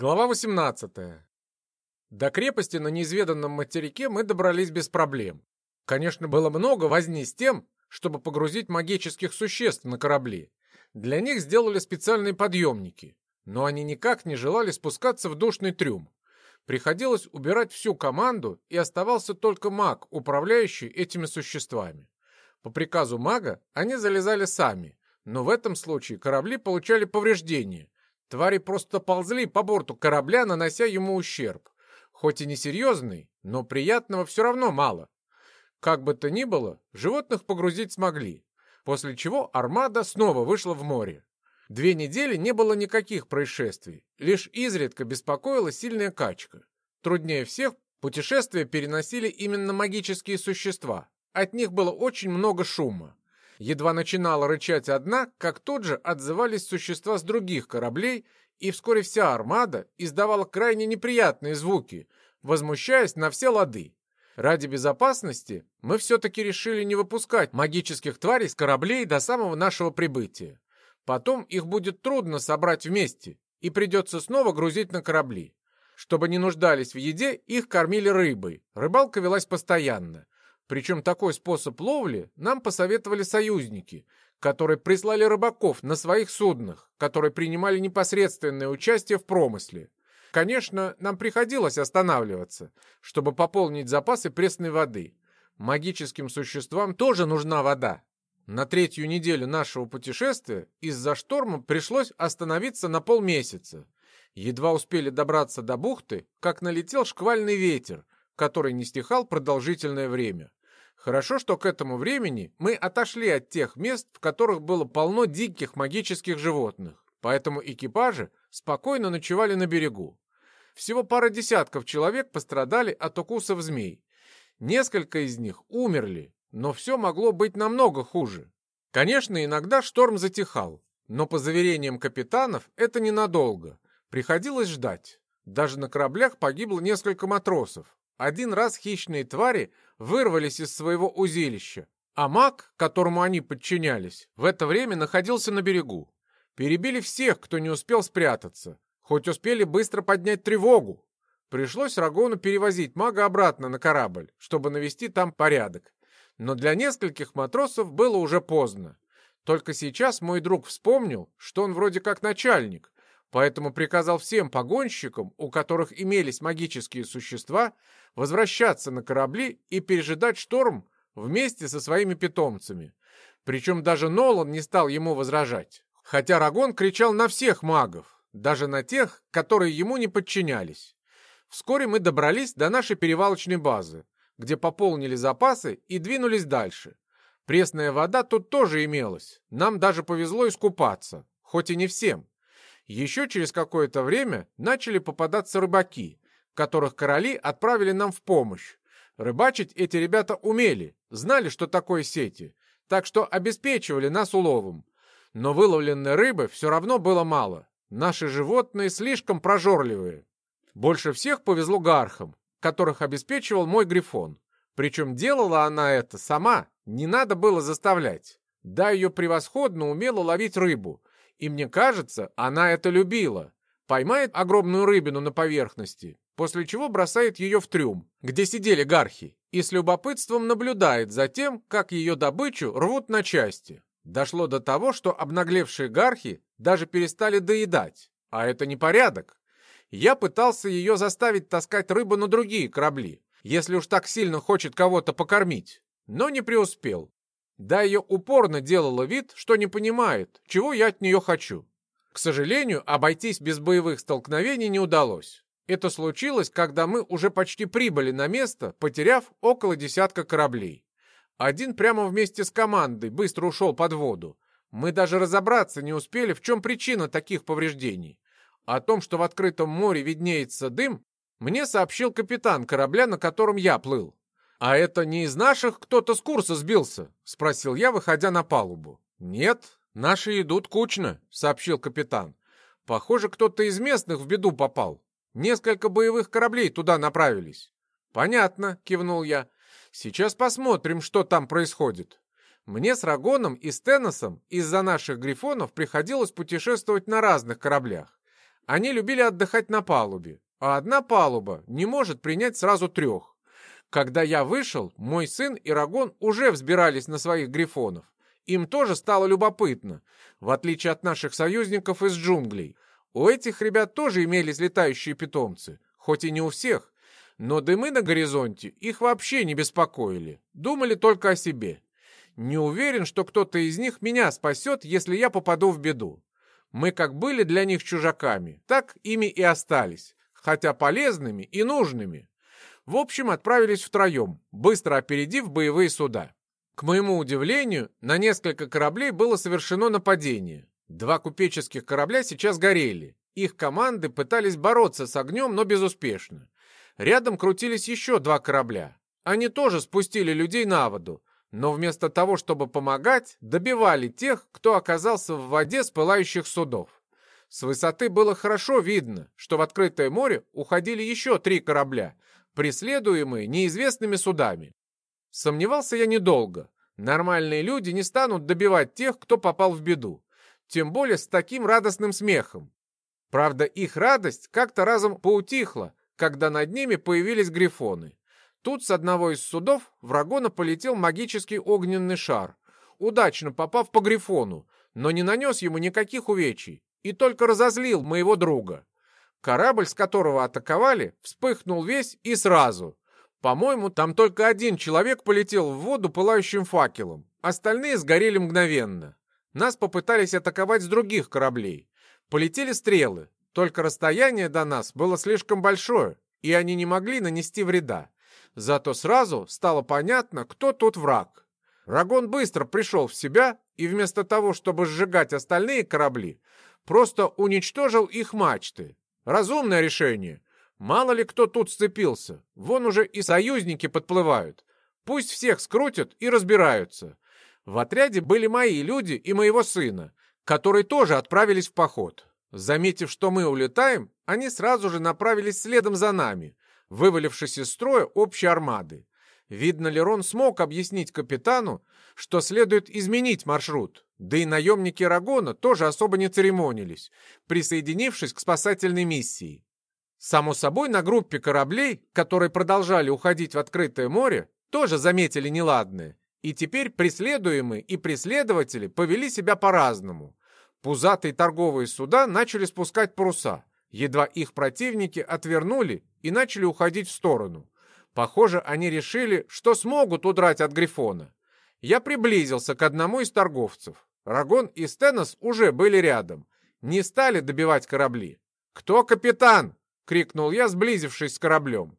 Глава 18. До крепости на неизведанном материке мы добрались без проблем. Конечно, было много возни с тем, чтобы погрузить магических существ на корабли. Для них сделали специальные подъемники, но они никак не желали спускаться в душный трюм. Приходилось убирать всю команду, и оставался только маг, управляющий этими существами. По приказу мага они залезали сами, но в этом случае корабли получали повреждения, Твари просто ползли по борту корабля, нанося ему ущерб. Хоть и не серьезный, но приятного все равно мало. Как бы то ни было, животных погрузить смогли, после чего армада снова вышла в море. Две недели не было никаких происшествий, лишь изредка беспокоила сильная качка. Труднее всех путешествия переносили именно магические существа. От них было очень много шума. Едва начинала рычать одна, как тут же отзывались существа с других кораблей, и вскоре вся армада издавала крайне неприятные звуки, возмущаясь на все лады. Ради безопасности мы все-таки решили не выпускать магических тварей с кораблей до самого нашего прибытия. Потом их будет трудно собрать вместе, и придется снова грузить на корабли. Чтобы не нуждались в еде, их кормили рыбой. Рыбалка велась постоянно. Причем такой способ ловли нам посоветовали союзники, которые прислали рыбаков на своих суднах, которые принимали непосредственное участие в промысле. Конечно, нам приходилось останавливаться, чтобы пополнить запасы пресной воды. Магическим существам тоже нужна вода. На третью неделю нашего путешествия из-за шторма пришлось остановиться на полмесяца. Едва успели добраться до бухты, как налетел шквальный ветер, который не стихал продолжительное время. Хорошо, что к этому времени мы отошли от тех мест, в которых было полно диких магических животных, поэтому экипажи спокойно ночевали на берегу. Всего пара десятков человек пострадали от укусов змей. Несколько из них умерли, но все могло быть намного хуже. Конечно, иногда шторм затихал, но по заверениям капитанов это ненадолго. Приходилось ждать. Даже на кораблях погибло несколько матросов. Один раз хищные твари вырвались из своего узилища, а маг, которому они подчинялись, в это время находился на берегу. Перебили всех, кто не успел спрятаться, хоть успели быстро поднять тревогу. Пришлось Рагону перевозить мага обратно на корабль, чтобы навести там порядок. Но для нескольких матросов было уже поздно. Только сейчас мой друг вспомнил, что он вроде как начальник, поэтому приказал всем погонщикам, у которых имелись магические существа, возвращаться на корабли и пережидать шторм вместе со своими питомцами. Причем даже Нолан не стал ему возражать. Хотя Рагон кричал на всех магов, даже на тех, которые ему не подчинялись. Вскоре мы добрались до нашей перевалочной базы, где пополнили запасы и двинулись дальше. Пресная вода тут тоже имелась, нам даже повезло искупаться, хоть и не всем. Еще через какое-то время начали попадаться рыбаки, которых короли отправили нам в помощь. Рыбачить эти ребята умели, знали, что такое сети, так что обеспечивали нас уловом. Но выловленной рыбы все равно было мало. Наши животные слишком прожорливые. Больше всех повезло гархам, которых обеспечивал мой грифон. Причем делала она это сама, не надо было заставлять. Да, ее превосходно умела ловить рыбу, и мне кажется, она это любила. Поймает огромную рыбину на поверхности, после чего бросает ее в трюм, где сидели гархи, и с любопытством наблюдает за тем, как ее добычу рвут на части. Дошло до того, что обнаглевшие гархи даже перестали доедать, а это непорядок. Я пытался ее заставить таскать рыбу на другие корабли, если уж так сильно хочет кого-то покормить, но не преуспел. Да ее упорно делала вид, что не понимает, чего я от нее хочу. К сожалению, обойтись без боевых столкновений не удалось. Это случилось, когда мы уже почти прибыли на место, потеряв около десятка кораблей. Один прямо вместе с командой быстро ушел под воду. Мы даже разобраться не успели, в чем причина таких повреждений. О том, что в открытом море виднеется дым, мне сообщил капитан корабля, на котором я плыл. «А это не из наших кто-то с курса сбился?» — спросил я, выходя на палубу. «Нет, наши идут кучно», — сообщил капитан. «Похоже, кто-то из местных в беду попал. Несколько боевых кораблей туда направились». «Понятно», — кивнул я. «Сейчас посмотрим, что там происходит». Мне с Рагоном и Стеносом из-за наших грифонов приходилось путешествовать на разных кораблях. Они любили отдыхать на палубе, а одна палуба не может принять сразу трех. Когда я вышел, мой сын и Рагон уже взбирались на своих грифонов. Им тоже стало любопытно, в отличие от наших союзников из джунглей. У этих ребят тоже имелись летающие питомцы, хоть и не у всех, но дымы на горизонте их вообще не беспокоили, думали только о себе. Не уверен, что кто-то из них меня спасет, если я попаду в беду. Мы как были для них чужаками, так ими и остались, хотя полезными и нужными. В общем, отправились втроем, быстро опередив боевые суда. К моему удивлению, на несколько кораблей было совершено нападение. Два купеческих корабля сейчас горели. Их команды пытались бороться с огнем, но безуспешно. Рядом крутились еще два корабля. Они тоже спустили людей на воду, но вместо того, чтобы помогать, добивали тех, кто оказался в воде с пылающих судов. С высоты было хорошо видно, что в открытое море уходили еще три корабля, преследуемые неизвестными судами. Сомневался я недолго. Нормальные люди не станут добивать тех, кто попал в беду. Тем более с таким радостным смехом. Правда, их радость как-то разом поутихла, когда над ними появились грифоны. Тут с одного из судов в Рагона полетел магический огненный шар, удачно попав по грифону, но не нанес ему никаких увечий и только разозлил моего друга. Корабль, с которого атаковали, вспыхнул весь и сразу. По-моему, там только один человек полетел в воду пылающим факелом, остальные сгорели мгновенно. Нас попытались атаковать с других кораблей. Полетели стрелы, только расстояние до нас было слишком большое, и они не могли нанести вреда. Зато сразу стало понятно, кто тут враг. Рагон быстро пришел в себя и вместо того, чтобы сжигать остальные корабли, просто уничтожил их мачты. Разумное решение. Мало ли кто тут сцепился. Вон уже и союзники подплывают. Пусть всех скрутят и разбираются. В отряде были мои люди и моего сына, которые тоже отправились в поход. Заметив, что мы улетаем, они сразу же направились следом за нами, вывалившись из строя общей армады. Видно, Лерон смог объяснить капитану, что следует изменить маршрут, да и наемники Рагона тоже особо не церемонились, присоединившись к спасательной миссии. Само собой, на группе кораблей, которые продолжали уходить в открытое море, тоже заметили неладное, и теперь преследуемые и преследователи повели себя по-разному. Пузатые торговые суда начали спускать паруса. Едва их противники отвернули и начали уходить в сторону. Похоже, они решили, что смогут удрать от Грифона. Я приблизился к одному из торговцев. Рагон и Стенос уже были рядом. Не стали добивать корабли. «Кто капитан?» — крикнул я, сблизившись с кораблем.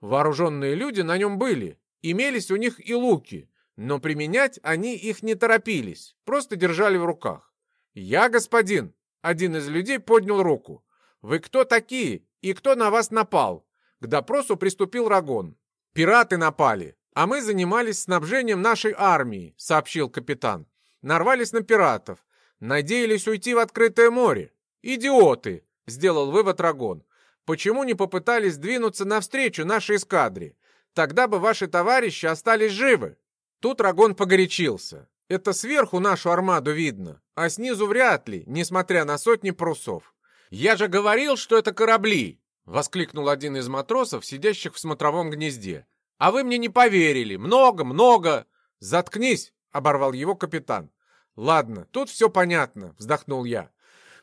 Вооруженные люди на нем были. Имелись у них и луки, но применять они их не торопились, просто держали в руках. «Я, господин!» — один из людей поднял руку. «Вы кто такие и кто на вас напал?» К допросу приступил Рагон. «Пираты напали, а мы занимались снабжением нашей армии», — сообщил капитан. «Нарвались на пиратов. Надеялись уйти в открытое море. Идиоты!» — сделал вывод Рагон. «Почему не попытались двинуться навстречу нашей эскадре? Тогда бы ваши товарищи остались живы». Тут Рагон погорячился. Это сверху нашу армаду видно, а снизу вряд ли, несмотря на сотни парусов. «Я же говорил, что это корабли!» — воскликнул один из матросов, сидящих в смотровом гнезде. «А вы мне не поверили! Много, много!» «Заткнись!» — оборвал его капитан. «Ладно, тут все понятно», — вздохнул я.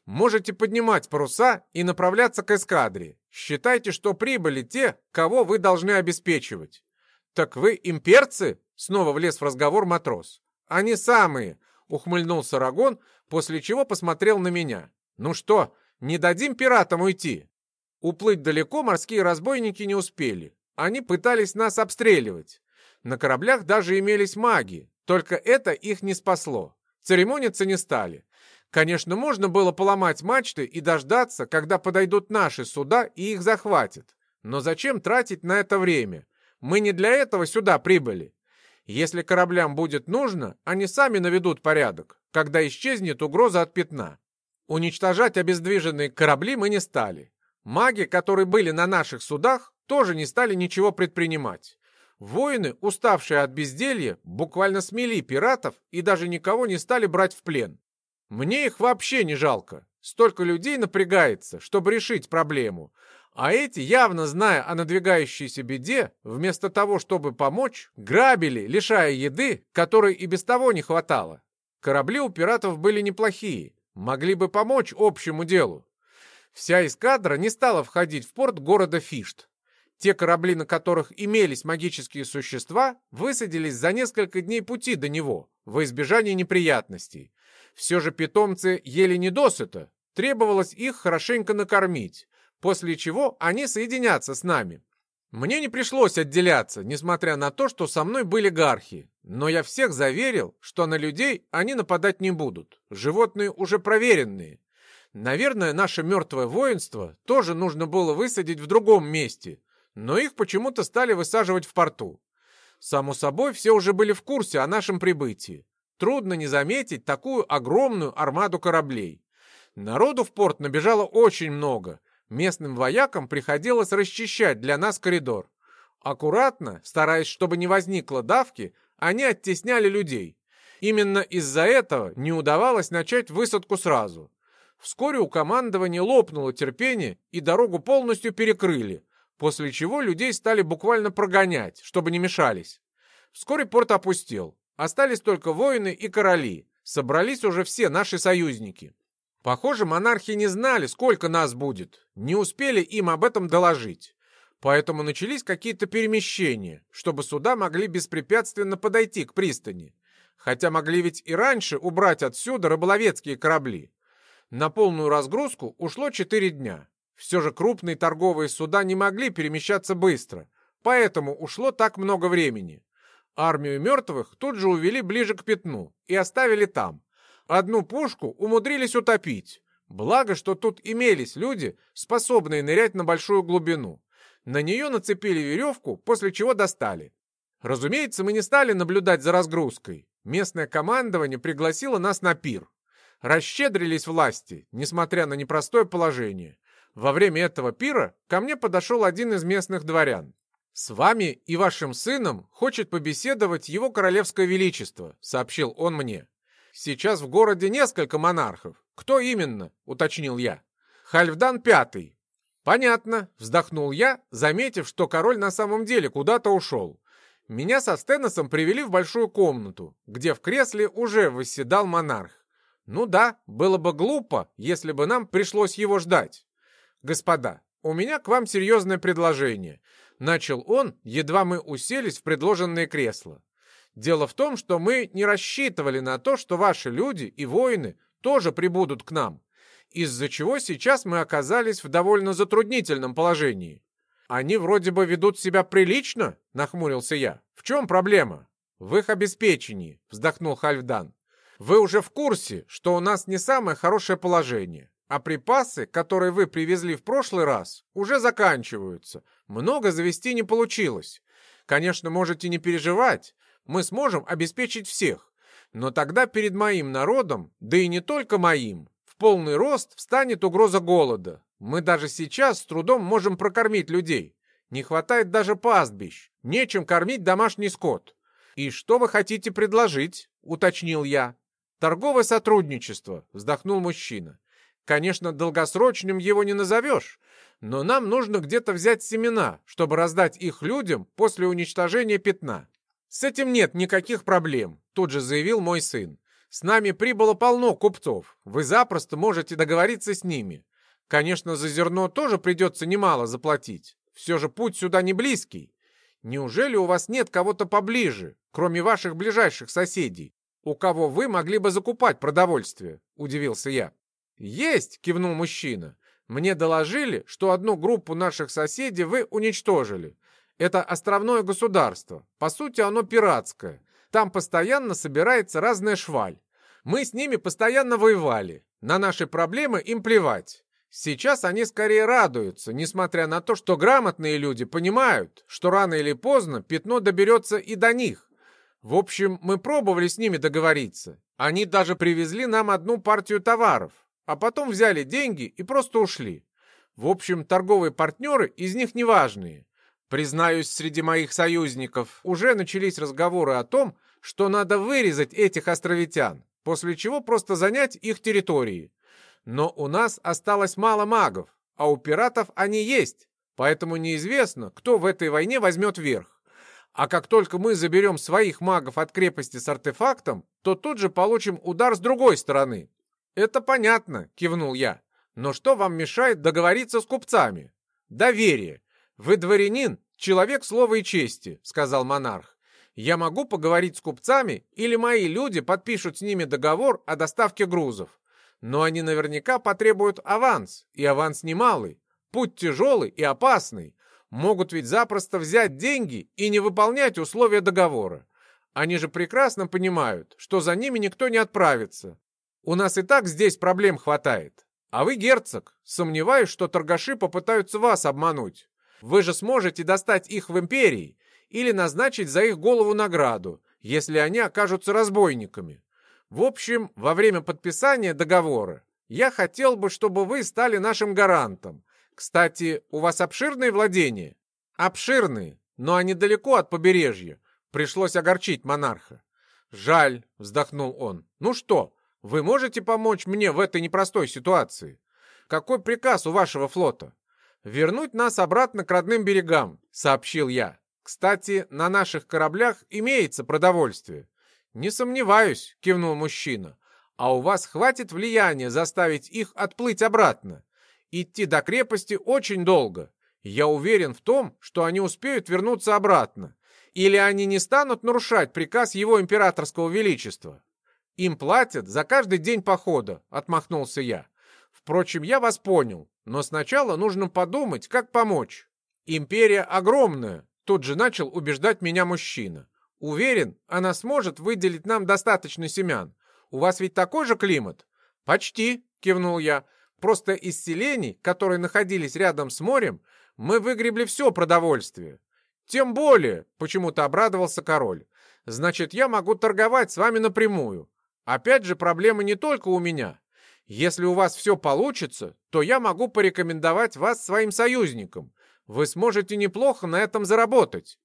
«Можете поднимать паруса и направляться к эскадре. Считайте, что прибыли те, кого вы должны обеспечивать». «Так вы имперцы?» — снова влез в разговор матрос. «Они самые!» — ухмыльнулся Рагон, после чего посмотрел на меня. «Ну что, не дадим пиратам уйти?» Уплыть далеко морские разбойники не успели. Они пытались нас обстреливать. На кораблях даже имелись маги, только это их не спасло. Церемониться не стали. Конечно, можно было поломать мачты и дождаться, когда подойдут наши суда и их захватят. Но зачем тратить на это время? Мы не для этого сюда прибыли. Если кораблям будет нужно, они сами наведут порядок, когда исчезнет угроза от пятна. Уничтожать обездвиженные корабли мы не стали. Маги, которые были на наших судах, тоже не стали ничего предпринимать. Воины, уставшие от безделья, буквально смели пиратов и даже никого не стали брать в плен. Мне их вообще не жалко. столько людей напрягается, чтобы решить проблему. А эти, явно зная о надвигающейся беде, вместо того, чтобы помочь, грабили, лишая еды, которой и без того не хватало. Корабли у пиратов были неплохие, могли бы помочь общему делу. Вся эскадра не стала входить в порт города Фишт. Те корабли, на которых имелись магические существа, высадились за несколько дней пути до него, во избежание неприятностей. Все же питомцы ели недосыто, требовалось их хорошенько накормить, после чего они соединятся с нами. Мне не пришлось отделяться, несмотря на то, что со мной были гархи, но я всех заверил, что на людей они нападать не будут, животные уже проверенные. Наверное, наше мертвое воинство тоже нужно было высадить в другом месте, но их почему-то стали высаживать в порту. Само собой, все уже были в курсе о нашем прибытии. Трудно не заметить такую огромную армаду кораблей. Народу в порт набежало очень много. Местным воякам приходилось расчищать для нас коридор. Аккуратно, стараясь, чтобы не возникло давки, они оттесняли людей. Именно из-за этого не удавалось начать высадку сразу. Вскоре у командования лопнуло терпение и дорогу полностью перекрыли, после чего людей стали буквально прогонять, чтобы не мешались. Вскоре порт опустел. Остались только воины и короли. Собрались уже все наши союзники. Похоже, монархи не знали, сколько нас будет. Не успели им об этом доложить. Поэтому начались какие-то перемещения, чтобы суда могли беспрепятственно подойти к пристани. Хотя могли ведь и раньше убрать отсюда рыболовецкие корабли. На полную разгрузку ушло 4 дня. Все же крупные торговые суда не могли перемещаться быстро, поэтому ушло так много времени. Армию мертвых тут же увели ближе к пятну и оставили там. Одну пушку умудрились утопить. Благо, что тут имелись люди, способные нырять на большую глубину. На нее нацепили веревку, после чего достали. Разумеется, мы не стали наблюдать за разгрузкой. Местное командование пригласило нас на пир. Расщедрились власти, несмотря на непростое положение. Во время этого пира ко мне подошел один из местных дворян. «С вами и вашим сыном хочет побеседовать его королевское величество», — сообщил он мне. «Сейчас в городе несколько монархов. Кто именно?» — уточнил я. «Хальфдан Пятый». «Понятно», — вздохнул я, заметив, что король на самом деле куда-то ушел. Меня со Стеносом привели в большую комнату, где в кресле уже восседал монарх. Ну да, было бы глупо, если бы нам пришлось его ждать. Господа, у меня к вам серьезное предложение — Начал он, едва мы уселись в предложенные кресла. Дело в том, что мы не рассчитывали на то, что ваши люди и воины тоже прибудут к нам, из-за чего сейчас мы оказались в довольно затруднительном положении. Они вроде бы ведут себя прилично, нахмурился я. В чем проблема? В их обеспечении, вздохнул Хальфдан. Вы уже в курсе, что у нас не самое хорошее положение. А припасы, которые вы привезли в прошлый раз, уже заканчиваются. Много завести не получилось. Конечно, можете не переживать. Мы сможем обеспечить всех. Но тогда перед моим народом, да и не только моим, в полный рост встанет угроза голода. Мы даже сейчас с трудом можем прокормить людей. Не хватает даже пастбищ. Нечем кормить домашний скот. «И что вы хотите предложить?» — уточнил я. «Торговое сотрудничество», — вздохнул мужчина. Конечно, долгосрочным его не назовешь, но нам нужно где-то взять семена, чтобы раздать их людям после уничтожения пятна. С этим нет никаких проблем, тут же заявил мой сын. С нами прибыло полно купцов, вы запросто можете договориться с ними. Конечно, за зерно тоже придется немало заплатить. Все же путь сюда не близкий. Неужели у вас нет кого-то поближе, кроме ваших ближайших соседей, у кого вы могли бы закупать продовольствие?» – удивился я. «Есть!» — кивнул мужчина. «Мне доложили, что одну группу наших соседей вы уничтожили. Это островное государство. По сути, оно пиратское. Там постоянно собирается разная шваль. Мы с ними постоянно воевали. На наши проблемы им плевать. Сейчас они скорее радуются, несмотря на то, что грамотные люди понимают, что рано или поздно пятно доберется и до них. В общем, мы пробовали с ними договориться. Они даже привезли нам одну партию товаров а потом взяли деньги и просто ушли. В общем, торговые партнеры из них неважные. Признаюсь, среди моих союзников уже начались разговоры о том, что надо вырезать этих островитян, после чего просто занять их территории. Но у нас осталось мало магов, а у пиратов они есть, поэтому неизвестно, кто в этой войне возьмет верх. А как только мы заберем своих магов от крепости с артефактом, то тут же получим удар с другой стороны. Это понятно, кивнул я. Но что вам мешает договориться с купцами? Доверие. Вы дворянин, человек слова и чести, сказал монарх. Я могу поговорить с купцами, или мои люди подпишут с ними договор о доставке грузов. Но они наверняка потребуют аванс, и аванс немалый. Путь тяжелый и опасный. Могут ведь запросто взять деньги и не выполнять условия договора. Они же прекрасно понимают, что за ними никто не отправится. У нас и так здесь проблем хватает. А вы, герцог, сомневаюсь, что торгаши попытаются вас обмануть. Вы же сможете достать их в империи или назначить за их голову награду, если они окажутся разбойниками. В общем, во время подписания договора я хотел бы, чтобы вы стали нашим гарантом. Кстати, у вас обширные владения? Обширные, но они далеко от побережья. Пришлось огорчить монарха. Жаль, вздохнул он. Ну что, вы можете помочь мне в этой непростой ситуации? Какой приказ у вашего флота? Вернуть нас обратно к родным берегам, сообщил я. Кстати, на наших кораблях имеется продовольствие. Не сомневаюсь, кивнул мужчина. А у вас хватит влияния заставить их отплыть обратно. Идти до крепости очень долго. Я уверен в том, что они успеют вернуться обратно. Или они не станут нарушать приказ его императорского величества. «Им платят за каждый день похода», — отмахнулся я. «Впрочем, я вас понял, но сначала нужно подумать, как помочь. Империя огромная», — тут же начал убеждать меня мужчина. «Уверен, она сможет выделить нам достаточно семян. У вас ведь такой же климат?» «Почти», — кивнул я. «Просто из селений, которые находились рядом с морем, мы выгребли все продовольствие». «Тем более», — почему-то обрадовался король. «Значит, я могу торговать с вами напрямую. Опять же, проблема не только у меня. Если у вас все получится, то я могу порекомендовать вас своим союзникам. Вы сможете неплохо на этом заработать.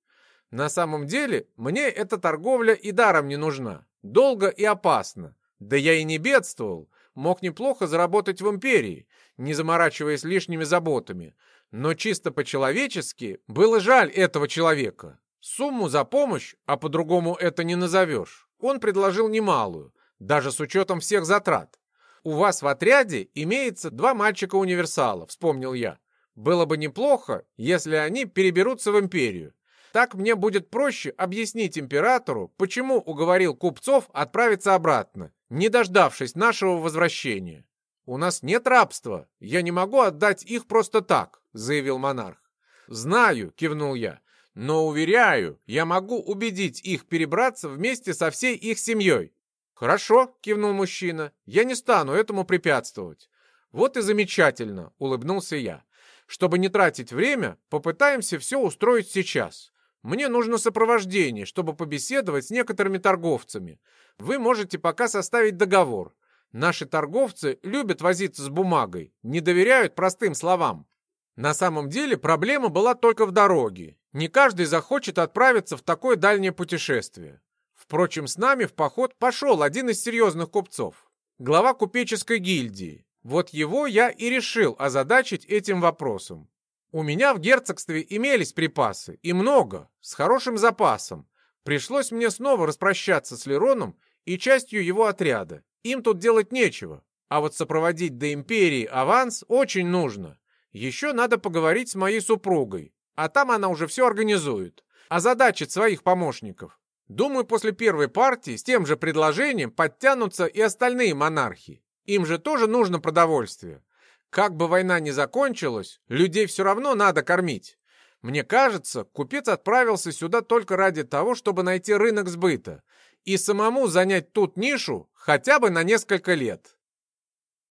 На самом деле, мне эта торговля и даром не нужна. Долго и опасно. Да я и не бедствовал. Мог неплохо заработать в империи, не заморачиваясь лишними заботами. Но чисто по-человечески было жаль этого человека. Сумму за помощь, а по-другому это не назовешь, он предложил немалую даже с учетом всех затрат. У вас в отряде имеется два мальчика-универсала, вспомнил я. Было бы неплохо, если они переберутся в империю. Так мне будет проще объяснить императору, почему уговорил купцов отправиться обратно, не дождавшись нашего возвращения. «У нас нет рабства, я не могу отдать их просто так», — заявил монарх. «Знаю», — кивнул я, — «но, уверяю, я могу убедить их перебраться вместе со всей их семьей. «Хорошо», — кивнул мужчина, — «я не стану этому препятствовать». «Вот и замечательно», — улыбнулся я. «Чтобы не тратить время, попытаемся все устроить сейчас. Мне нужно сопровождение, чтобы побеседовать с некоторыми торговцами. Вы можете пока составить договор. Наши торговцы любят возиться с бумагой, не доверяют простым словам. На самом деле проблема была только в дороге. Не каждый захочет отправиться в такое дальнее путешествие. Впрочем, с нами в поход пошел один из серьезных купцов, глава купеческой гильдии. Вот его я и решил озадачить этим вопросом. У меня в герцогстве имелись припасы, и много, с хорошим запасом. Пришлось мне снова распрощаться с Лероном и частью его отряда. Им тут делать нечего, а вот сопроводить до империи аванс очень нужно. Еще надо поговорить с моей супругой, а там она уже все организует. Озадачит своих помощников. Думаю, после первой партии с тем же предложением подтянутся и остальные монархи. Им же тоже нужно продовольствие. Как бы война ни закончилась, людей все равно надо кормить. Мне кажется, купец отправился сюда только ради того, чтобы найти рынок сбыта и самому занять тут нишу хотя бы на несколько лет.